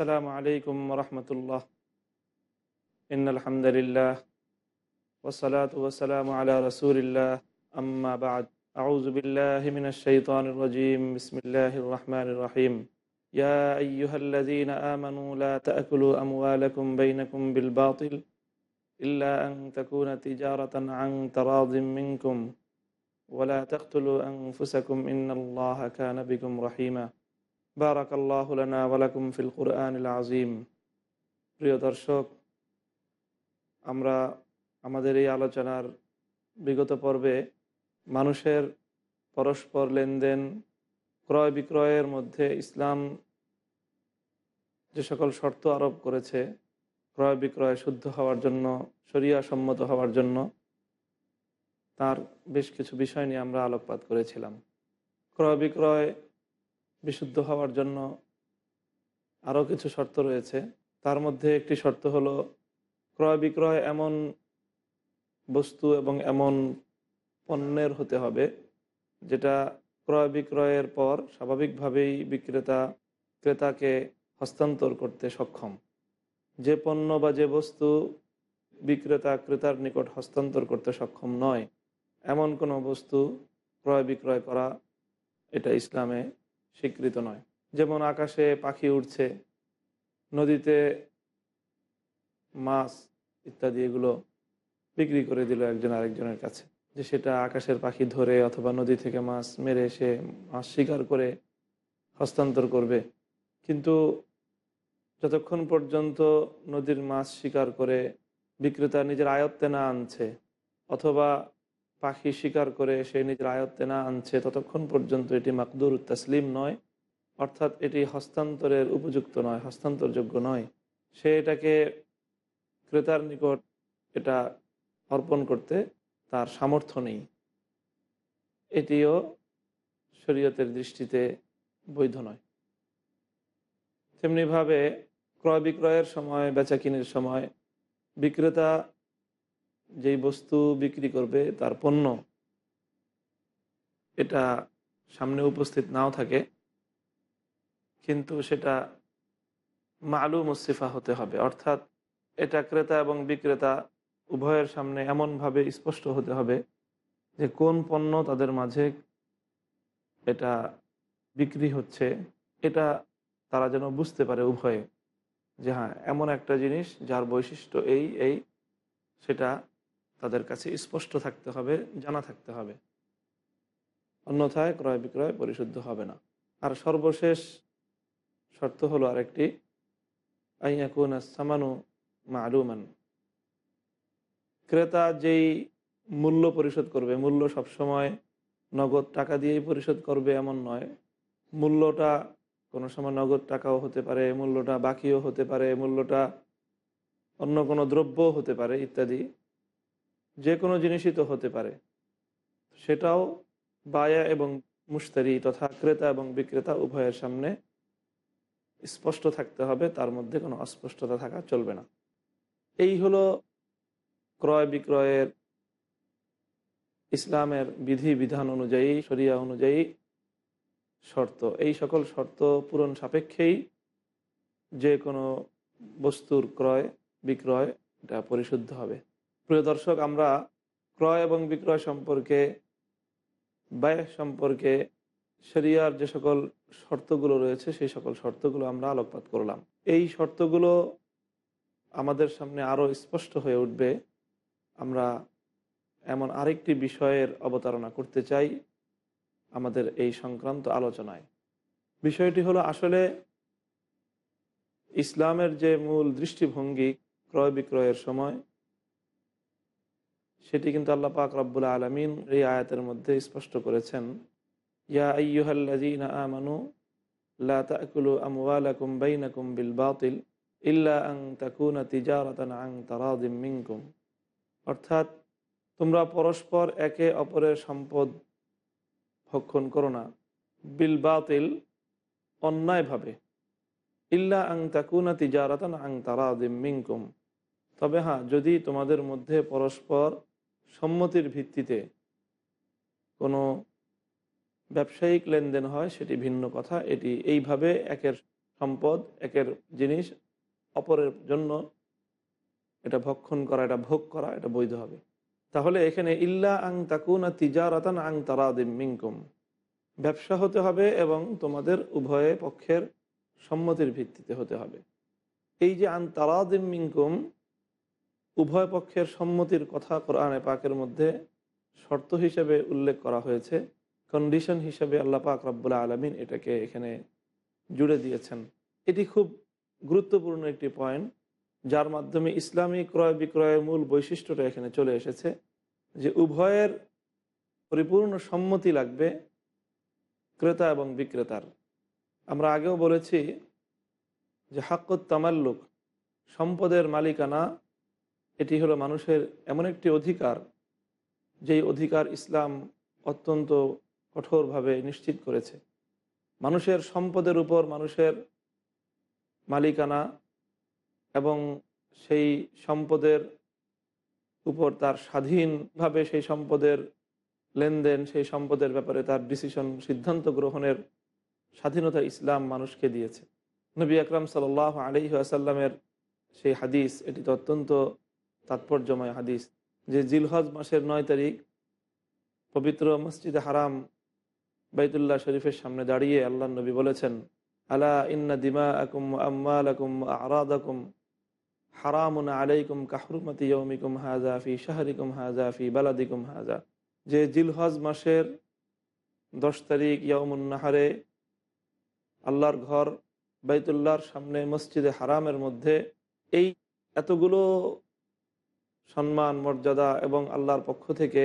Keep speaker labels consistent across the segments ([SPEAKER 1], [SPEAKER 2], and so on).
[SPEAKER 1] السلام عليكم ورحمة الله. إن الحمد لله والصلاة والسلام على رسول الله. أما بعد أعوذ بالله من الشيطان الرجيم. بسم الله الرحمن الرحيم. يا أيها الذين آمنوا لا تأكلوا أموالكم بينكم بالباطل إلا أن تكون تجارة عن تراض منكم. ولا تقتلوا أنفسكم إن الله كان بكم رحيما. বারাক আল্লাহ লানা ওয়ালাকুম ফিল কুরআন আজিম প্রিয় দর্শক, আমরা আমাদের এই আলোচনার বিগত পর্বে মানুষের পরস্পর লেনদেন, ক্রয় বিক্রয়ের মধ্যে ইসলাম যে সকল শর্ত আরোপ করেছে, ক্রয় বিক্রয় শুদ্ধ হওয়ার জন্য শরিয়া সম্মত হওয়ার জন্য, তার বেশ কিছু বিষয় নিয়ে আমরা আলোকপাত করেছিলাম। ক্রয় বিক্রয় বিশুদ্ধ হওয়ার জন্য আরও কিছু শর্ত রয়েছে। তার মধ্যে একটি শর্ত হলো, ক্রয় বিক্রয় এমন বস্তু এবং এমন পণ্যের হতে হবে, যেটা ক্রয় বিক্রয়ের পর স্বাভাবিকভাবেই বিক্রেতা, ক্রেতাকে হস্তান্তর করতে সক্ষম। যে পণ্য বা যে বস্তু বিক্রেতা, ক্রেতার নিকট হস্তান্তর করতে সক্ষম নয়, এমন কোনো বস্তু ক্রয় বিক্রয় করা, এটা ইসলামে স্বীকৃত নয়। যেমন আকাশে পাখি উঠছে নদীতে মাছ ইত্যাদি, এগুলো বিক্রি করে দিল একজন আরেকজনের কাছে যে সেটা আকাশের পাখি ধরে অথবা নদী থেকে মাছ মেরে সে মাছ শিকার করে হস্তান্তর করবে। কিন্তু যতক্ষণ পর্যন্ত নদীর মাছ শিকার করে বিক্রেতা নিজের আয়ত্তে না আনছে অথবা পাখি শিকার করে সে নিজের আয়ত্তে না আনছে, ততক্ষণ পর্যন্ত এটি মাকদুর তসলিম নয়, অর্থাৎ এটি হস্তান্তরের উপযুক্ত নয়, হস্তান্তরযোগ্য নয়। সে এটাকে ক্রেতার নিকট এটা অর্পণ করতে তার সামর্থ্য নেই। এটিও শরীয়তের দৃষ্টিতে বৈধ নয়। তেমনিভাবে ক্রয় বিক্রয়ের সময়, বেচাকিনির সময় বিক্রেতা যেই বস্তু বিক্রি করবে, তার পণ্য এটা সামনে উপস্থিত নাও থাকে, কিন্তু সেটা মালু মুসিফা হতে হবে। অর্থাৎ এটা ক্রেতা এবং বিক্রেতা উভয়ের সামনে এমনভাবে স্পষ্ট হতে হবে যে কোন পণ্য তাদের মাঝে এটা বিক্রি হচ্ছে। এটা তারা যেন বুঝতে পারে উভয়ে যে হ্যাঁ এমন একটা জিনিস যার বৈশিষ্ট্য এই এই, সেটা তাদের কাছে স্পষ্ট থাকতে হবে, জানা থাকতে হবে। অন্যথায় ক্রয় বিক্রয় পরিশুদ্ধ হবে না। আর সর্বশেষ শর্ত হলো আরেকটি আইয়াকুন সামানু মালুমান। ক্রেতা যেই মূল্য পরিশোধ করবে, মূল্য সবসময় নগদ টাকা দিয়েই পরিশোধ করবে এমন নয়। মূল্যটা কোনো সময় নগদ টাকাও হতে পারে, মূল্যটা বাকিও হতে পারে, মূল্যটা অন্য কোনো দ্রব্যও হতে পারে ইত্যাদি। যে কোনো জিনিসই তো হতে পারে। সেটাও বায়া এবং মুস্তারি তথা ক্রেতা এবং বিক্রেতা উভয়ের সামনে স্পষ্ট থাকতে হবে, তার মধ্যে কোনো অস্পষ্টতা থাকা চলবে না। এই হলো ক্রয় বিক্রয়ের ইসলামের বিধি, বিধান অনুযায়ী, শরিয়া অনুযায়ী শর্ত। এই সকল শর্ত পূরণ সাপেক্ষেই যে কোনো বস্তুর ক্রয়, বিক্রয়, এটা পরিশুদ্ধ হবে। প্রিয় দর্শক, আমরা ক্রয় এবং বিক্রয় সম্পর্কে, ব্যয় সম্পর্কে, শরিয়ার যে সকল শর্তগুলো রয়েছে, সেই সকল শর্তগুলো আমরা আলোকপাত করলাম। এই শর্তগুলো আমাদের সামনে আরও স্পষ্ট হয়ে উঠবে। আমরা এমন আরেকটি বিষয়ের অবতারণা করতে চাই আমাদের এই সংক্রান্ত আলোচনায়। বিষয়টি হলো আসলে ইসলামের যে মূল দৃষ্টিভঙ্গি ক্রয় বিক্রয়ের সময় সেটি কিন্তু আল্লাহ পাক রব্বুল আলমিন এই আয়াতের মধ্যে স্পষ্ট করেছেন। ইয়া বিল ইল্লা তারাদিম মিনকুম। অর্থাৎ তোমরা পরস্পর একে অপরের সম্পদ ভক্ষণ করো না। বিল বাতিল অন্যায়ভাবে। ইল্লা আং তাকুনা তিজারাতান আং তারাদিম মিনকুম। তবে হ্যাঁ যদি তোমাদের মধ্যে পরস্পর সম্মতির ভিত্তিতে কোনো ব্যবসায়িক লেনদেন হয়, সেটি ভিন্ন কথা। এটি এইভাবে একের সম্পদ, একের জিনিস অপরের জন্য এটা ভক্ষণ করা, এটা ভোগ করা, এটা বৈধ হবে। তাহলে এখানে ইল্লা আং তাকুনা তিজারাতান আং তারাদিম মিনকুম। ব্যবসা হতে হবে এবং তোমাদের উভয় পক্ষের সম্মতির ভিত্তিতে হতে হবে। এই যে আন তারাদিম মিনকুম উভয় পক্ষের সম্মতির কথা কোরআনে পাকের মধ্যে শর্ত হিসেবে উল্লেখ করা হয়েছে। কন্ডিশন হিসেবে আল্লাহ পাক রব্বুল্লা আলমিন এটাকে এখানে জুড়ে দিয়েছেন। এটি খুব গুরুত্বপূর্ণ একটি পয়েন্ট যার মাধ্যমে ইসলামী ক্রয় বিক্রয়ের মূল বৈশিষ্ট্যটা এখানে চলে এসেছে, যে উভয়ের পরিপূর্ণ সম্মতি লাগবে ক্রেতা এবং বিক্রেতার। আমরা আগেও বলেছি যে হাক্কত তামাল্লুক, সম্পদের মালিকানা এটি হলো মানুষের এমন একটি অধিকার, যেই অধিকার ইসলাম অত্যন্ত কঠোরভাবে নিশ্চিত করেছে। মানুষের সম্পদের উপর মানুষের মালিকানা এবং সেই সম্পদের উপর তার স্বাধীনভাবে সেই সম্পদের লেনদেন, সেই সম্পদের ব্যাপারে তার ডিসিশন সিদ্ধান্ত গ্রহণের স্বাধীনতা ইসলাম মানুষকে দিয়েছে। নবী আকরাম সাল আলি আসাল্লামের সেই হাদিস এটি তো অত্যন্ত তাৎপর্যময় হাদিস যে জিলহজ মাসের নয় তারিখ পবিত্র মসজিদে হারাম বাইতুল্লাহ শরীফের সামনে দাঁড়িয়ে আল্লাহ নবী বলেছেন, আলা ইন্না দিমা আকুম আম্মাল আকুম হারামুন আলাইকুম কাহরুমতি ইয়মিকুম হাজা ফি শাহরিকুম হাজা ফি বালাদিকুম হাজা যে জিলহজ মাসের দশ তারিখ ইয়ামুন নাহারে আল্লাহর ঘর বাইতুল্লাহর সামনে মসজিদে হারামের মধ্যে এই এতগুলো সম্মান, মর্যাদা এবং আল্লাহর পক্ষ থেকে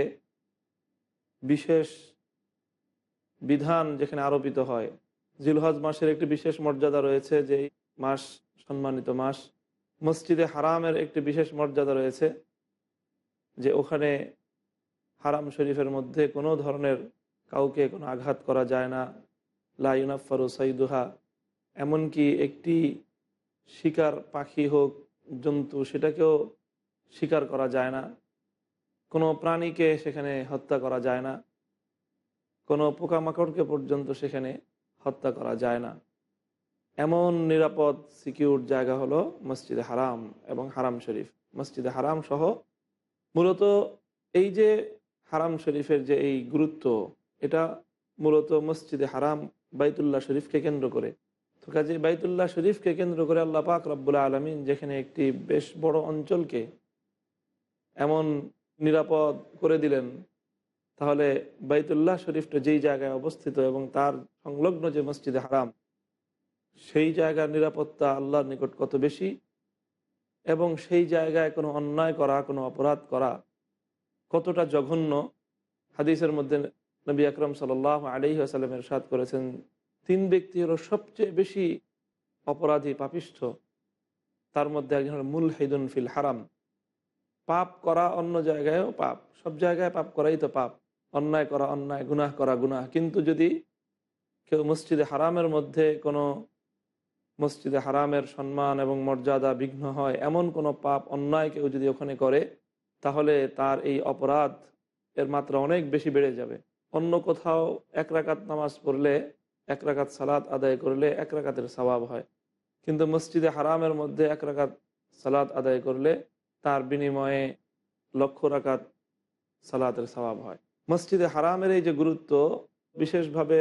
[SPEAKER 1] বিশেষ বিধান যেখানে আরোপিত হয়। জিলহজ মাসের একটি বিশেষ মর্যাদা রয়েছে যে মাস সম্মানিত মাস। মসজিদে হারামের একটি বিশেষ মর্যাদা রয়েছে, যে ওখানে হারাম শরীফের মধ্যে কোনো ধরনের কাউকে কোনো আঘাত করা যায় না। লাইনাফারু সাইদুহা, এমনকি একটি শিকার পাখি হোক, জন্তু, সেটাকেও শিকার করা যায় না। কোনো প্রাণীকে সেখানে হত্যা করা যায় না। কোনো পোকামাকড়কে পর্যন্ত সেখানে হত্যা করা যায় না। এমন নিরাপদ, সিকিউর জায়গা হলো মসজিদে হারাম এবং হারাম শরীফ। মসজিদে হারাম সহ মূলত এই যে হারাম শরীফের যে এই গুরুত্ব, এটা মূলত মসজিদে হারাম বাইতুল্লাহ শরীফকে কেন্দ্র করে। তো কাজে বাইতুল্লাহ শরীফকে কেন্দ্র করে আল্লাহ পাক আলমিন যেখানে একটি বেশ বড় অঞ্চলকে এমন নিরাপদ করে দিলেন, তাহলে বাইতুল্লাহ শরীফটা যেই জায়গায় অবস্থিত এবং তার সংলগ্ন যে মসজিদে হারাম, সেই জায়গার নিরাপত্তা আল্লাহর নিকট কত বেশি? এবং সেই জায়গায় কোনো অন্যায় করা, কোনো অপরাধ করা কতটা জঘন্য? হাদিসের মধ্যে নবী আকরম সাল আলি আসালামের সাদ করেছেন, তিন ব্যক্তি হলো সবচেয়ে বেশি অপরাধী পাপিষ্ঠ, তার মধ্যে একজন হল মুল হেদুন ফিল হারাম। পাপ করা অন্য জায়গায়ও পাপ। সব জায়গায় পাপ করাই তো পাপ। অন্যায় করা অন্যায়, গুনাহ করা গুনাহ। কিন্তু যদি কেউ মসজিদে হারামের মধ্যে কোনো মসজিদে হারামের সম্মান এবং মর্যাদা বিঘ্ন হয়, এমন কোনো পাপ অন্যায় কেউ যদি ওখানে করে, তাহলে তার এই অপরাধ এর মাত্রা অনেক বেশি বেড়ে যাবে। অন্য কোথাও এক রাকাত নামাজ পড়লে, এক রাকাত সালাত আদায় করলে এক রাকাতের স্বভাব হয়। কিন্তু মসজিদে হারামের মধ্যে এক রাকাত সালাত আদায় করলে তার বিনিময়ে লক্ষ রাকাত সালাতের স্বভাব হয়। মসজিদে হারামের এই যে গুরুত্ব, বিশেষভাবে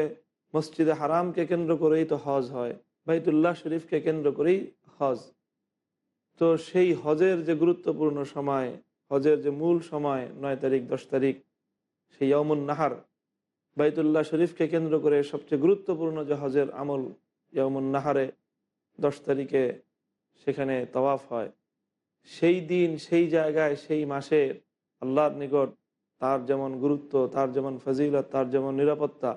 [SPEAKER 1] মসজিদে হারামকে কেন্দ্র করেই তো হজ হয়, বাইতুল্লাহ শরীফকে কেন্দ্র করেই হজ। তো সেই হজের যে গুরুত্বপূর্ণ সময়, হজের যে মূল সময়, নয় তারিখ, দশ তারিখ, সেই ইয়মুন নাহার, বাইতুল্লাহ শরীফকে কেন্দ্র করে সবচেয়ে গুরুত্বপূর্ণ যে হজের আমল ইয়মুন নাহারে, দশ তারিখে সেখানে তওয়াফ হয়। সেই দিন, সেই জায়গায়, সেই মাসে আল্লাহর নিকট তার যেমন গুরুত্ব, তার যেমন ফজিলত, তার যেমন নিরাপত্তা,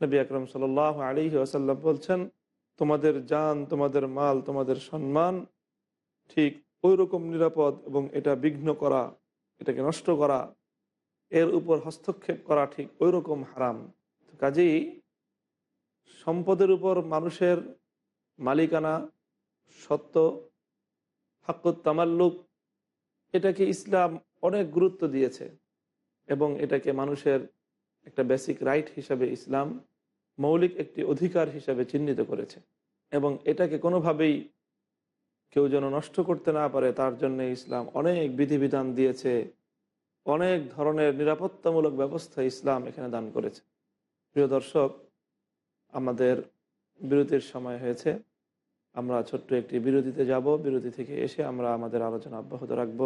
[SPEAKER 1] নবী আকরম সাল আলী আসাল্লাম বলছেন, তোমাদের যান তোমাদের মাল, তোমাদের সম্মান ঠিক ওই রকম নিরাপদ এবং এটা বিঘ্ন করা, এটাকে নষ্ট করা, এর উপর হস্তক্ষেপ করা ঠিক ওই রকম হারাম কাজেই সম্পদের উপর মানুষের মালিকানা সত্য হাক্কুত তামাল্লুক এটাকে ইসলাম অনেক গুরুত্ব দিয়েছে এবং এটাকে মানুষের একটা বেসিক রাইট হিসাবে ইসলাম মৌলিক একটি অধিকার হিসাবে চিহ্নিত করেছে এবং এটাকে কোনোভাবেই কেউ যেন নষ্ট করতে না পারে, তার জন্য ইসলাম অনেক বিধিবিধান দিয়েছে, অনেক ধরনের নিরাপত্তামূলক ব্যবস্থা ইসলাম এখানে দান করেছে। প্রিয় দর্শক, আমাদের বিরতির সময় হয়েছে। আমরা ছোট্ট একটি বিরতিতে যাব। বিরতি থেকে এসে আমরা আমাদের আলোচনা অব্যাহত রাখব।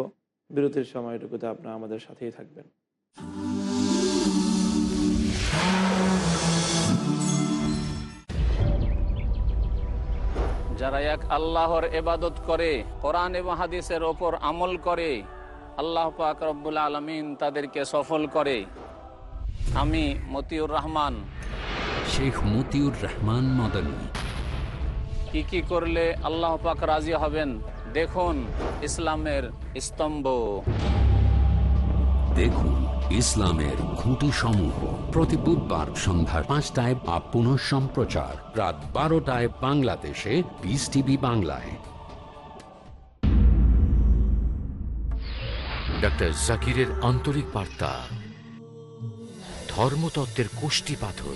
[SPEAKER 1] বিরতির সময়টুকুতে আপনারা আমাদের সাথেই থাকবেন।
[SPEAKER 2] যারা এক আল্লাহর এবাদত করে কোরআন এবং হাদিসের ওপর আমল করে আল্লাহ পাক রব্বুল আলমিন তাদেরকে সফল করে। আমি মতিউর রহমান।
[SPEAKER 3] শেখ মতিউর রহমান মদনী।
[SPEAKER 2] কি কি করলে আল্লাহ পাক রাজি হবেন? দেখুন ইসলামের স্তম্ভ।
[SPEAKER 3] দেখুন ইসলামের খুঁটি সমূহ প্রতি বুধবার সন্ধ্যা পাঁচটায় বা পুনঃ সম্প্রচার। রাত বারোটায় বাংলাদেশে পিস টিভি বাংলায়।
[SPEAKER 4] ডক্টর জাকিরের আন্তরিক বার্তা। ধর্মতত্ত্বের কোষ্টি পাথর।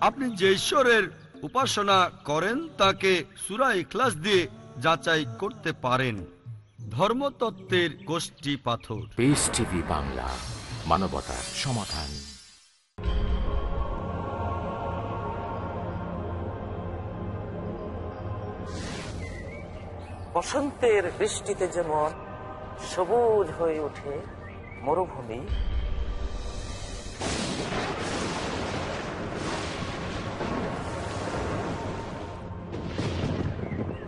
[SPEAKER 5] আপনি যে ঈশ্বরের উপাসনা করেন তাকে সুরা ইখলাস দিয়ে যাচাই করতে পারেন। ধর্মতত্ত্বের গোষ্ঠী পাথর।
[SPEAKER 4] Peace TV Bangla. মানবতার সমাধান।
[SPEAKER 6] বসন্তের বৃষ্টিতে যেমন সবুজ হয়ে ওঠে মরুভূমি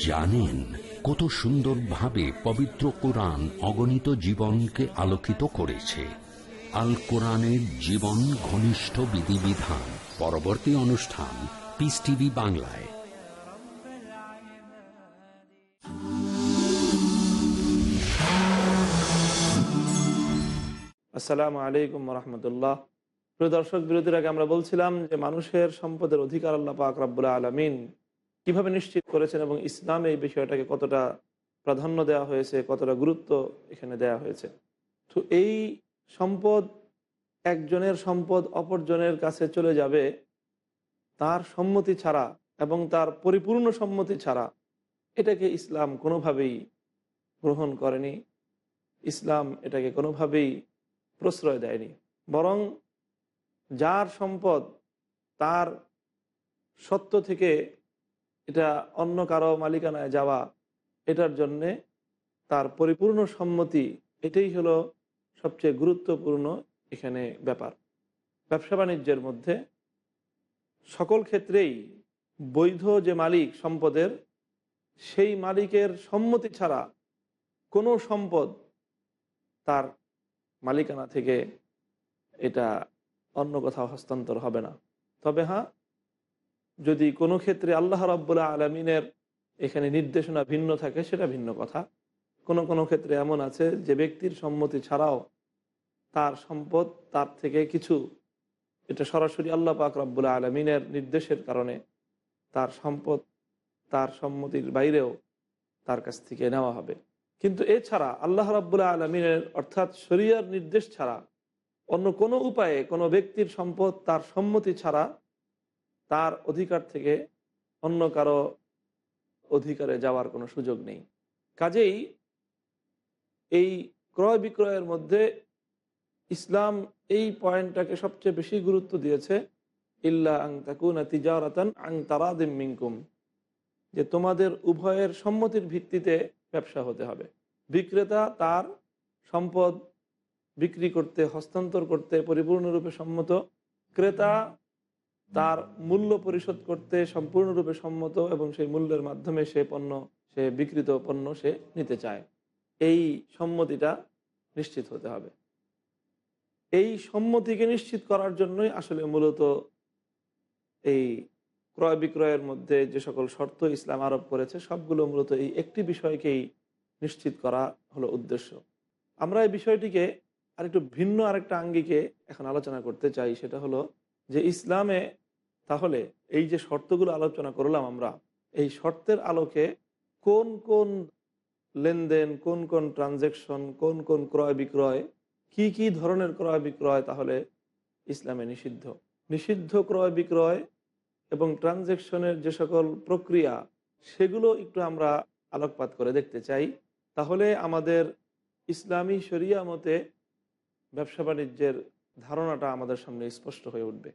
[SPEAKER 3] জানেন কত সুন্দরভাবে পবিত্র কোরআন অগণিত জীবনকে আলোকিত করেছে। আল কোরআনের জীবন ঘনিষ্ঠ বিধিবিধান। পরবর্তী অনুষ্ঠান পিস টিভি বাংলায়।
[SPEAKER 1] আসসালামু আলাইকুম রহমতুল্লাহ। প্রিয় দর্শক বিরোধীর আগে আমরা বলছিলাম যে মানুষের সম্পদের অধিকার আল্লাহ পাক রাব্বুল আলমিন কীভাবে নিশ্চিত করেছেন এবং ইসলাম এই বিষয়টাকে কতটা প্রাধান্য দেওয়া হয়েছে, কতটা গুরুত্ব এখানে দেওয়া হয়েছে। তো এই সম্পদ একজনের সম্পদ অপরজনের কাছে চলে যাবে, তার সম্মতি ছাড়া এবং তার পরিপূর্ণ সম্মতি ছাড়া এটাকে ইসলাম কোনোভাবেই গ্রহণ করেনি। ইসলাম এটাকে কোনোভাবেই প্রশ্রয় দেয়নি। বরং যার সম্পদ তার সত্য থেকে এটা অন্য কারও মালিকানায় যাওয়া, এটার জন্যে তার পরিপূর্ণ সম্মতি, এটাই হলো সবচেয়ে গুরুত্বপূর্ণ এখানে ব্যাপার। ব্যবসা বাণিজ্যের মধ্যে সকল ক্ষেত্রেই বৈধ যে মালিক সম্পদের, সেই মালিকের সম্মতি ছাড়া কোনো সম্পদ তার মালিকানা থেকে এটা অন্য কোথাও হস্তান্তর হবে না। তবে হ্যাঁ যদি কোনো ক্ষেত্রে আল্লাহ রাব্বুল্লাহ আলমিনের এখানে নির্দেশনা ভিন্ন থাকে, সেটা ভিন্ন কথা। কোনো কোনো ক্ষেত্রে এমন আছে যে ব্যক্তির সম্মতি ছাড়াও তার সম্পদ, তার থেকে কিছু, এটা সরাসরি আল্লাহ পাক রব্বুল্লাহ আলমিনের নির্দেশের কারণে তার সম্পদ, তার সম্মতির বাইরেও তার কাছ থেকে নেওয়া হবে। কিন্তু এছাড়া আল্লাহ রাব্বুল্লাহ আলমিনের অর্থাৎ শরিয়ার নির্দেশ ছাড়া অন্য কোনো উপায়ে কোনো ব্যক্তির সম্পদ তার সম্মতি ছাড়া তার অধিকার থেকে অন্য কারও অধিকারে যাওয়ার কোনো সুযোগ নেই। কাজেই এই ক্রয় বিক্রয়ের মধ্যে ইসলাম এই পয়েন্টটাকে সবচেয়ে বেশি গুরুত্ব দিয়েছে, ইল্লা আং তাকুনা তিজারাতান আং তারাদিম মিনকুম যে তোমাদের উভয়ের সম্মতির ভিত্তিতে ব্যবসা হতে হবে। বিক্রেতা তার সম্পদ বিক্রি করতে, হস্তান্তর করতে, পরিপূর্ণরূপে সম্মত ক্রেতা তার মূল্য পরিশোধ করতে সম্পূর্ণরূপে সম্মত এবং সেই মূল্যের মাধ্যমে সে পণ্য, সে বিকৃত পণ্য সে নিতে চায়। এই সম্মতিটা নিশ্চিত হতে হবে। এই সম্মতিকে নিশ্চিত করার জন্যই আসলে মূলত এই ক্রয় বিক্রয়ের মধ্যে যে সকল শর্ত ইসলাম আরোপ করেছে, সবগুলো মূলত এই একটি বিষয়কেই নিশ্চিত করা হলো উদ্দেশ্য। আমরা এই বিষয়টিকে আরেকটু ভিন্ন আরেকটা আঙ্গিকে এখন আলোচনা করতে চাই, সেটা হলো যে ইসলামে তাহলে এই যে শর্তগুলো আলোচনা করলাম আমরা, এই শর্তের আলোকে কোন কোন লেনদেন, কোন কোন ট্রানজেকশন কোন কোন ক্রয় বিক্রয়, কি কি ধরনের ক্রয় বিক্রয় তাহলে ইসলামে নিষিদ্ধ? নিষিদ্ধ ক্রয় বিক্রয় এবং ট্রানজেকশনের যে সকল প্রক্রিয়া, সেগুলো একটু আমরা আলোকপাত করে দেখতে চাই। তাহলে আমাদের ইসলামী শরিয়া মতে ব্যবসা বাণিজ্যের ধারণাটা আমাদের সামনে স্পষ্ট হয়ে উঠবে।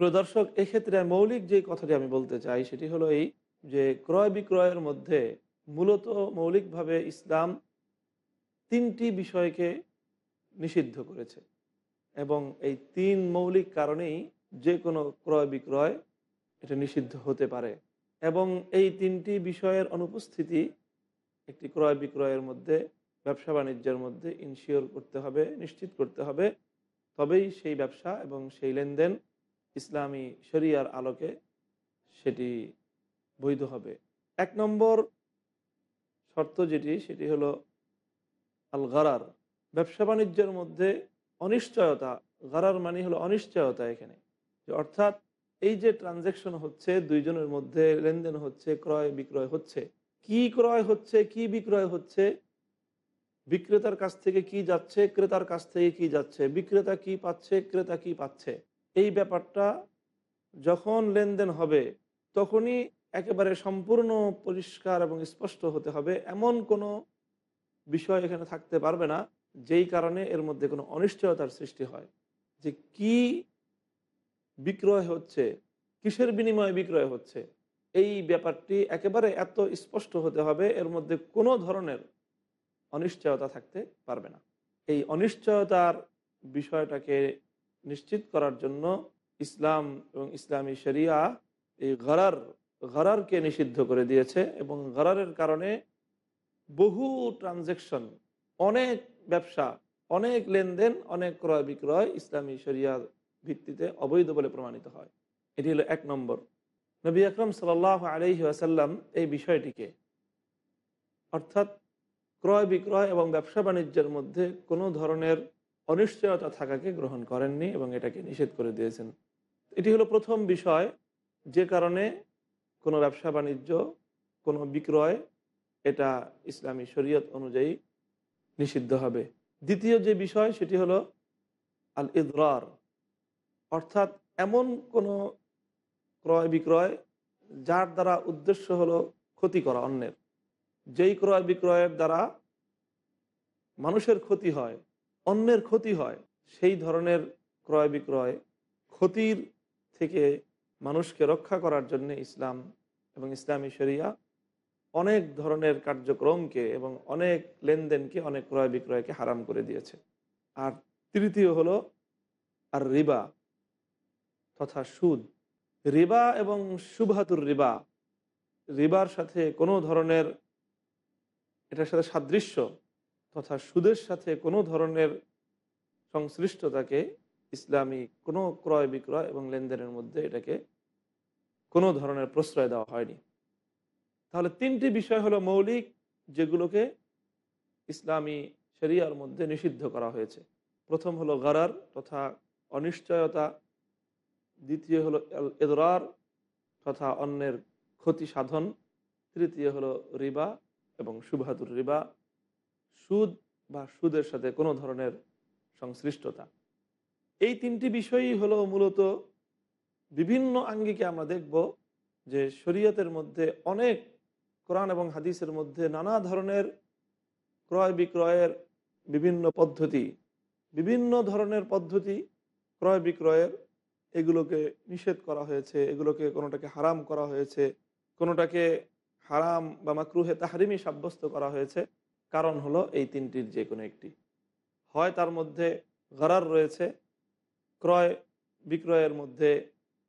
[SPEAKER 1] প্রদর্শক এক্ষেত্রে মৌলিক যে কথাটি আমি বলতে চাই, সেটি হলো এই যে ক্রয় বিক্রয়ের মধ্যে মূলত মৌলিকভাবে ইসলাম তিনটি বিষয়কে নিষিদ্ধ করেছে এবং এই তিন মৌলিক কারণেই যে কোনো ক্রয় বিক্রয় এটা নিষিদ্ধ হতে পারে এবং এই তিনটি বিষয়ের অনুপস্থিতি একটি ক্রয় বিক্রয়ের মধ্যে ব্যবসা বাণিজ্যের মধ্যে ইনশিওর করতে হবে, নিশ্চিত করতে হবে। তবেই সেই ব্যবসা এবং সেই লেনদেন ইসলামী শরিয়ার আলোকে সেটি বৈধ হবে। এক নম্বর শর্ত যেটি, সেটি হলো আল গারার ব্যবসা বাণিজ্যের মধ্যে অনিশ্চয়তা, গারার মানে হলো অনিশ্চয়তা এখানে। যে অর্থাৎ এই যে ট্রানজ্যাকশন হচ্ছে, দুইজনের মধ্যে লেনদেন হচ্ছে ক্রয় বিক্রয় হচ্ছে, কি ক্রয় হচ্ছে, কি বিক্রয় হচ্ছে বিক্রেতার কাছ থেকে কি যাচ্ছে, ক্রেতার কাছ থেকে কি যাচ্ছে, বিক্রেতা কি পাচ্ছে, ক্রেতা কি পাচ্ছে? এই ব্যাপারটা যখন লেনদেন হবে, তখনই একেবারে সম্পূর্ণ পরিষ্কার এবং স্পষ্ট হতে হবে। এমন কোনো বিষয় এখানে থাকতে পারবে না, যেই কারণে এর মধ্যে কোনো অনিশ্চয়তার সৃষ্টি হয়। যে কি বিক্রয় হচ্ছে, কিসের বিনিময়ে বিক্রয় হচ্ছে, এই ব্যাপারটি একেবারে এত স্পষ্ট হতে হবে, এর মধ্যে কোনো ধরনের অনিশ্চয়তা থাকতে পারবে না। এই অনিশ্চয়তার বিষয়টাকে নিশ্চিত করার জন্য ইসলাম এবং ইসলামী শরিয়া এই গরার, গরারকে নিষিদ্ধ করে দিয়েছে এবং গরারের কারণে বহু ট্রানজেকশন, অনেক ব্যবসা, অনেক লেনদেন, অনেক ক্রয় বিক্রয় ইসলামী শরিয়ার ভিত্তিতে অবৈধ বলে প্রমাণিত হয়। এটি হলো এক নম্বর। নবী আকরম সাল আলহি আসাল্লাম এই বিষয়টিকে অর্থাৎ ক্রয় বিক্রয় এবং ব্যবসা বাণিজ্যের মধ্যে কোনো ধরনের অনিশ্চয়তা থাকাকে গ্রহণ করেননি এবং এটাকে নিষেধ করে দিয়েছেন। এটি হলো প্রথম বিষয়, যে কারণে কোনো ব্যবসা বাণিজ্য, কোনো বিক্রয় এটা ইসলামী শরীয়ত অনুযায়ী নিষিদ্ধ হবে। দ্বিতীয় যে বিষয়, সেটি হলো আল ইদরার অর্থাৎ এমন কোনো ক্রয় বিক্রয় যার দ্বারা উদ্দেশ্য হলো ক্ষতি করা অন্যের। যেই ক্রয় বিক্রয়ের দ্বারা মানুষের ক্ষতি হয়, অন্যের ক্ষতি হয়, সেই ধরনের ক্রয় বিক্রয় ক্ষতির থেকে মানুষকে রক্ষা করার জন্য ইসলাম এবং ইসলামী শরিয়া অনেক ধরনের কার্যক্রমকে এবং অনেক লেনদেনকে, অনেক ক্রয় বিক্রয়কে হারাম করে দিয়েছে। আর তৃতীয় হলো আর রিবা তথা সুদ। রিবা এবং সুভাতুর রিবা, রিবার সাথে কোনো ধরনের এটার সাথে সাদৃশ্য তথা সুদের সাথে কোনো ধরনের সংশ্লিষ্টতাকে ইসলামী কোনো ক্রয় বিক্রয় এবং লেনদেনের মধ্যে এটাকে কোনো ধরনের প্রশ্রয় দেওয়া হয়নি। তাহলে তিনটি বিষয় হলো মৌলিক, যেগুলোকে ইসলামী শরিয়ার মধ্যে নিষিদ্ধ করা হয়েছে। প্রথম হলো গারার তথা অনিশ্চয়তা। দ্বিতীয় হলো এদরার তথা অন্যের ক্ষতি সাধন তৃতীয় হলো রিবা। এবং সুভাতুর রিবা সুদ বা সুদের সাথে কোনো ধরনের সংশ্লিষ্টতা। এই তিনটি বিষয়ই হলো মূলত বিভিন্ন আঙ্গিকে আমরা দেখব যে শরীয়তের মধ্যে অনেক কোরআন এবং হাদিসের মধ্যে নানা ধরনের ক্রয় বিক্রয়ের বিভিন্ন পদ্ধতি, বিভিন্ন ধরনের পদ্ধতি ক্রয় বিক্রয়ের এগুলোকে নিষেধ করা হয়েছে, এগুলোকে কোনোটাকে হারাম করা হয়েছে, কোনোটাকে হারাম বা মাকরুহে তাহারিমি সাব্যস্ত করা হয়েছে। কারণ হলো এই তিনটির যে কোনো একটি। হয় তার মধ্যে গরার রয়েছে, ক্রয় বিক্রয়ের মধ্যে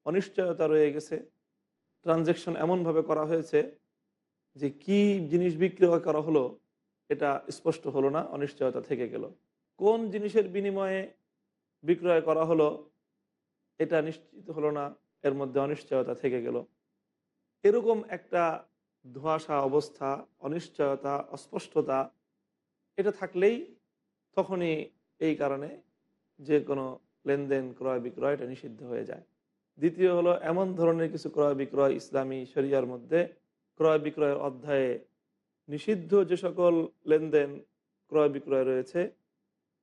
[SPEAKER 1] অনিশ্চয়তা রয়ে গেছে ট্রানজ্যাকশন এমনভাবে করা হয়েছে যে কি জিনিস বিক্রয় করা হলো, এটা স্পষ্ট হলো না, অনিশ্চয়তা থেকে গেল। কোন জিনিসের বিনিময়ে বিক্রয় করা হলো, এটা নিশ্চিত হলো না, এর মধ্যে অনিশ্চয়তা থেকে গেল। এরকম একটা ধোঁয়াশা অবস্থা, অনিশ্চয়তা, অস্পষ্টতা, এটা থাকলেই তখনই এই কারণে যে কোনো লেনদেন ক্রয় বিক্রয় এটা নিষিদ্ধ হয়ে যায়। দ্বিতীয় হলো, এমন ধরনের কিছু ক্রয় বিক্রয় ইসলামী শরিয়ার মধ্যে ক্রয় বিক্রয়ের অধ্যায়ে নিষিদ্ধ যে সকল লেনদেন ক্রয় বিক্রয় রয়েছে,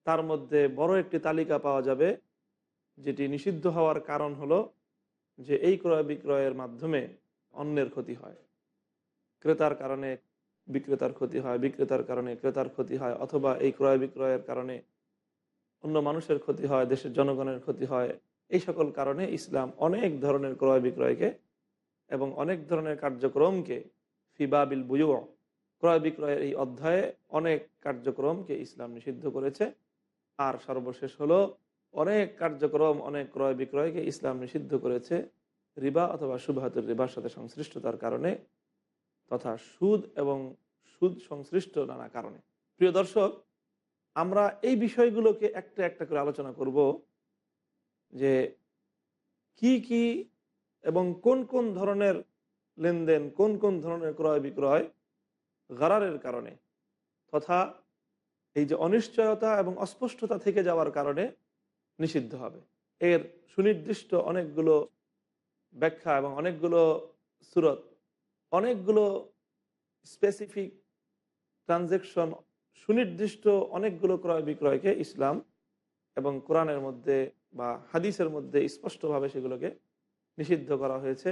[SPEAKER 1] তার মধ্যে বড় একটি তালিকা পাওয়া যাবে, যেটি নিষিদ্ধ হওয়ার কারণ হলো যে এই ক্রয় বিক্রয়ের মাধ্যমে অন্যের ক্ষতি হয়। ক্রেতার কারণে বিক্রেতার ক্ষতি হয়, বিক্রেতার কারণে ক্রেতার ক্ষতি হয়, অথবা এই ক্রয় বিক্রয়ের কারণে অন্য মানুষের ক্ষতি হয়, দেশের জনগণের ক্ষতি হয়, এই সকল কারণে ইসলাম অনেক ধরনের ক্রয় বিক্রয়কে এবং অনেক ধরনের কার্যক্রমকে ফিবাবিল বুয়ু ক্রয় বিক্রয়ের এই অধ্যায়ে অনেক কার্যক্রমকে ইসলাম নিষিদ্ধ করেছে। আর সর্বশেষ হলো, অনেক কার্যক্রম, অনেক ক্রয় বিক্রয়কে ইসলাম নিষিদ্ধ করেছে, রিবা অথবা সুবাহাতুর রিবার সাথে সংশ্লিষ্টতার কারণে। তথা সুদ এবং সুদ সংশ্লিষ্ট নানা কারণে। প্রিয় দর্শক, আমরা এই বিষয়গুলোকে একটা একটা করে আলোচনা করব যে কি কি এবং কোন কোন ধরনের লেনদেন, কোন কোন ধরনের ক্রয় বিক্রয় গারারের কারণে তথা এই যে অনিশ্চয়তা এবং অস্পষ্টতা থেকে যাওয়ার কারণে নিষিদ্ধ হবে। এর সুনির্দিষ্ট অনেকগুলো ব্যাখ্যা এবং অনেকগুলো সুরত অনেকগুলো স্পেসিফিক ট্রানজেকশন সুনির্দিষ্ট অনেকগুলো ক্রয় বিক্রয়কে ইসলাম এবং কোরআনের মধ্যে বা হাদিসের মধ্যে স্পষ্টভাবে সেগুলোকে নিষিদ্ধ করা হয়েছে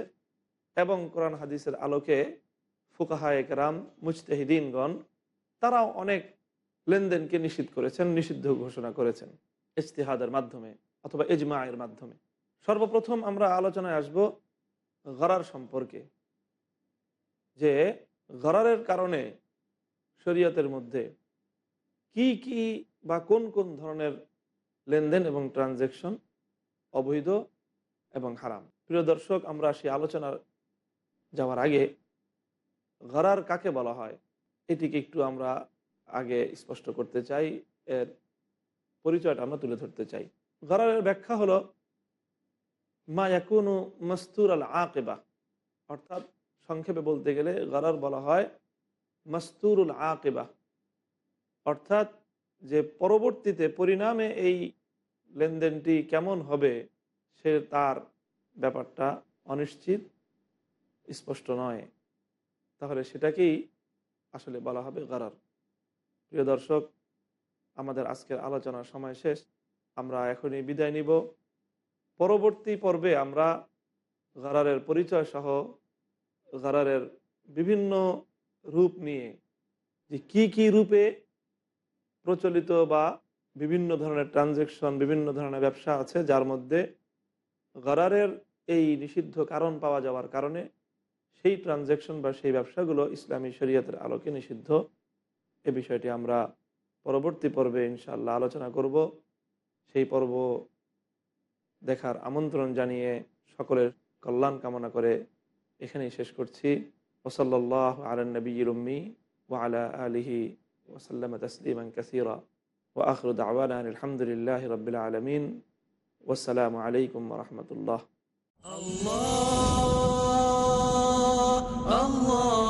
[SPEAKER 1] এবং কোরআন হাদিসের আলোকে ফুকাহায় কেরাম মুজতেহিদিনগণ, তারাও অনেক লেনদেনকে নিষিদ্ধ করেছেন, নিষিদ্ধ ঘোষণা করেছেন ইস্তেহাদের মাধ্যমে অথবা এজমায়ের মাধ্যমে। সর্বপ্রথম আমরা আলোচনায় আসব গরার সম্পর্কে। যে গরারের কারণে শরীয়তের মধ্যে কি কি বা কোন কোন ধরনের লেনদেন এবং ট্রানজেকশন অবৈধ এবং হারাম? প্রিয় দর্শক, আমরা সেই আলোচনা যাওয়ার আগে গরার কাকে বলা হয় এটিকে একটু আমরা আগে স্পষ্ট করতে চাই। এর পরিচয়টা আমরা তুলে ধরতে চাই। গরারের ব্যাখ্যা হলো, মা ইয়াকুনু মস্তুর আল আকেবা অর্থাৎ সংক্ষেপে বলতে গেলে গরার বলা হয় মস্তুরুল আকেবা। অর্থাৎ যে পরবর্তীতে পরিণামে এই লেনদেনটি কেমন হবে সে তার ব্যাপারটা অনিশ্চিত, স্পষ্ট নয়। তাহলে সেটাকেই আসলে বলা হবে গারার। প্রিয় দর্শক, আমাদের আজকের আলোচনার সময় শেষ। আমরা এখনই বিদায় নিব। পরবর্তী পর্বে আমরা গারারের পরিচয় সহ গারারের বিভিন্ন রূপ নিয়ে যে কি কি রূপে প্রচলিত বা বিভিন্ন ধরনের ট্রানজেকশন, বিভিন্ন ধরনের ব্যবসা আছে, যার মধ্যে গরারের এই নিষিদ্ধ কারণ পাওয়া যাওয়ার কারণে সেই ট্রানজেকশন বা সেই ব্যবসাগুলো ইসলামী শরীয়তের আলোকে নিষিদ্ধ। এ বিষয়টি আমরা পরবর্তী পর্বে ইনশাল্লাহ আলোচনা করব। সেই পর্ব দেখার আমন্ত্রণ জানিয়ে সকলের কল্যাণ কামনা করে এখানেই শেষ করছি ওসল্লাহ আলান নবীল উম্মি ওয়ালা আলিহি ওসাল্লাম তসলিমান কাসিরা ওয়াখরুদ আওয়ান আলহামদুলিল্লাহ
[SPEAKER 3] রবিল আলমিন ওসালামু আলাইকুম
[SPEAKER 7] রহমতুল্লাহ Allah, Allah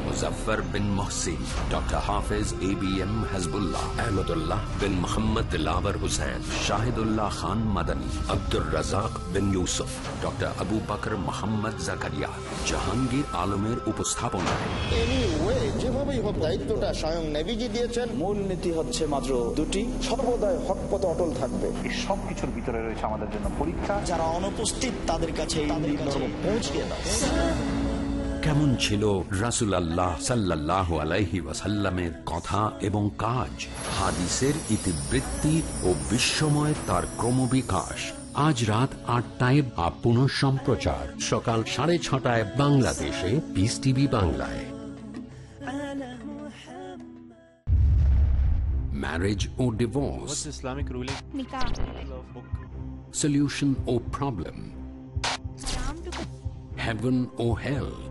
[SPEAKER 3] Muzaffar bin Mohsin doctor Hafez A B M Hajbullah Ahmadullah bin Mohammad Dilawar Hussain Shahidullah Khan Madani Abdur Razzak bin Yusuf doctor Abu Bakr Mohammad Zakaria Jahangir আলমের উপস্থাপনায়
[SPEAKER 8] যেভাবেই হোক দায়িত্বটা স্বয়ং নেভিজি দিয়েছেন।
[SPEAKER 7] মূল নীতি হচ্ছে মাত্র দুটি।
[SPEAKER 8] সর্বদাই হক পথে অটল থাকবে।
[SPEAKER 9] এই সব কিছুর ভিতরে রয়েছে আমাদের জন্য পরীক্ষা।
[SPEAKER 7] যারা অনুপস্থিত তাদের কাছে পৌঁছে দাও
[SPEAKER 3] কেমন ছিল রাসুল আল্লাহ সাল্লাহ আলাইহি ওয়াসাল্লামের কথা এবং কাজ? হাদিসের ইতিবৃত্তি ও বিশ্বময় তার ক্রমবিকাশ। আজ রাত আটটায় বা পুনঃ সম্প্রচার। সকাল সাড়ে ছটায় বাংলাদেশে পিস টিভি বাংলায়। Marriage O divorce
[SPEAKER 10] Islamic ruling?
[SPEAKER 3] solution or problem? Heaven or hell?